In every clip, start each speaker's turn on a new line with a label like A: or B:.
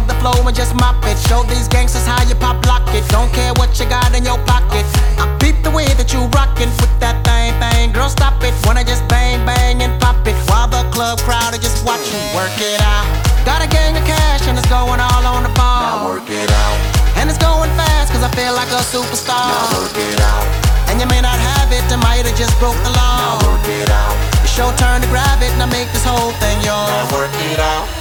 A: scrub the flow and just mop it. Show these gangsters how you pop lock it. Don't care what you got in your pocket. I peep the way that you rockin' with that thing, thing. Girl, stop it. Wanna just bang, bang and pop it while the club crowd are just watching. Work it out. Got a gang of cash and it's going all on the ball.
B: Now work it out.
A: And it's going fast cause I feel like a superstar.
B: Now work it out.
A: And you may not have it, I might have just broke the law.
B: Now work it out.
A: It's your turn to grab it and I make this whole thing yours.
B: Now work it out.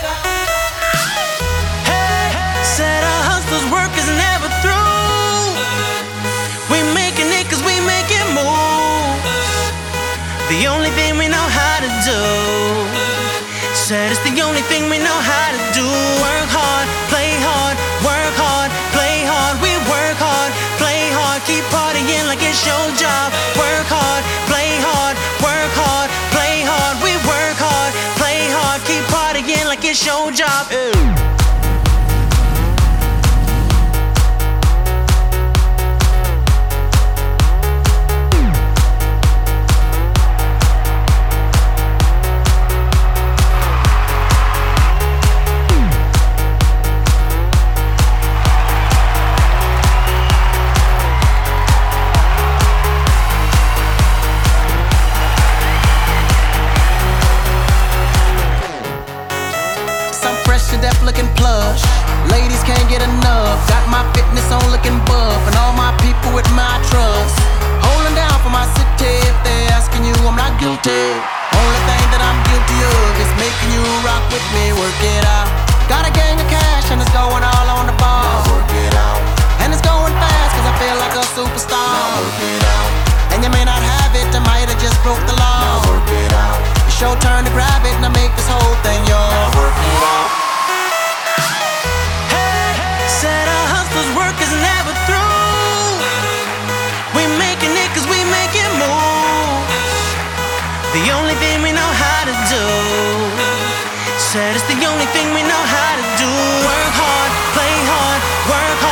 C: Said our hustlers' work is never through. We making it cause we make it move. The only thing we know how to do. Said it's the only thing we know how to do. Work hard, play hard, work hard, play hard. We work hard, play hard, keep partying like it's your job. Work hard, play hard, work hard, play hard. We work hard, play hard, keep partying like it's your job.
A: Some to death looking plush. Ladies can't get enough. Got my fitness on looking buff. And all my people with my trust. Holding down for my city. If they're asking you, I'm not guilty. Only thing that I'm guilty of is making you rock with me. Work it out. Got a gang of cash and it's going all on the
B: Now work it out.
A: And it's going fast cause I feel like a superstar.
B: Now work it out.
A: And you may not have it, I might have just broke the
B: Now
A: law.
B: work it out.
A: It's your turn to grab it
C: Said it's the only thing we know how to do. Work hard, play hard, work hard,